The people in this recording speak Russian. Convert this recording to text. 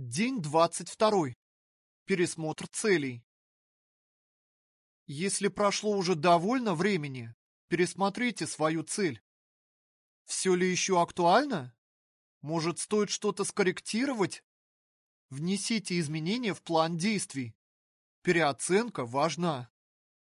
День двадцать второй. Пересмотр целей. Если прошло уже довольно времени, пересмотрите свою цель. Все ли еще актуально? Может, стоит что-то скорректировать? Внесите изменения в план действий. Переоценка важна.